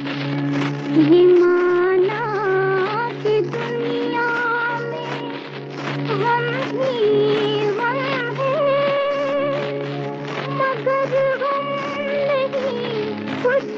ये माना कि दुनिया में हम ही हम हैं मगर हम नहीं कुछ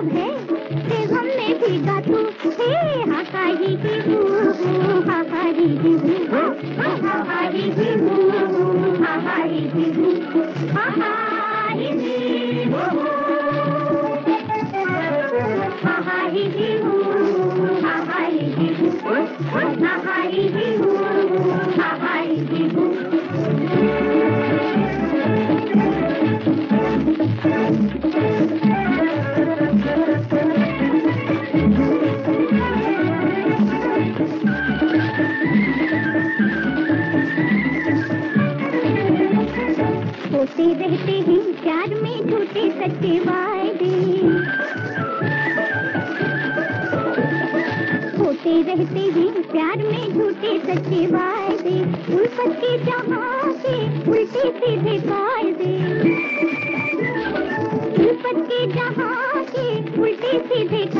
सब है देवम में भी गातू हे हाकारी की हूँ हाकारी की हूँ हाँ, हाकारी की हूँ हाकारी की हूँ। हाँ, हाँ। होते रहते हैं प्यार में झूठे सच्चे वायदे, उल्फत के जहाँ उल्टे सीधे फ़ायदे उल्फत के जहाँ उल्टे सीधे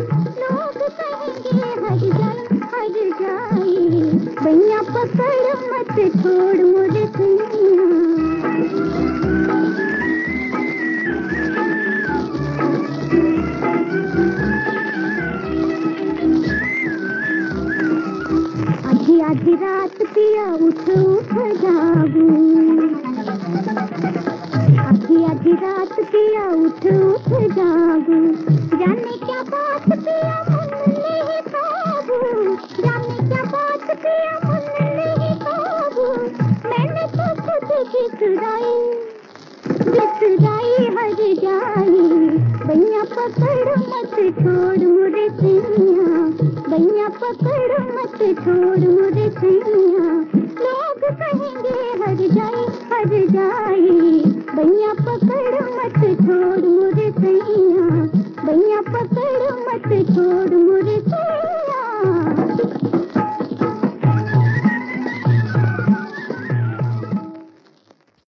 पकड़ मत छोड़ मुझे आधी आधी रात पिया उठ उठ जागू। पकड़ मत छोड़ मुझे सैया भैया, पकड़ मत छोड़ मुझे सैया लोग कहेंगे हर जाए हर जाए। भैया, पकड़ मत छोड़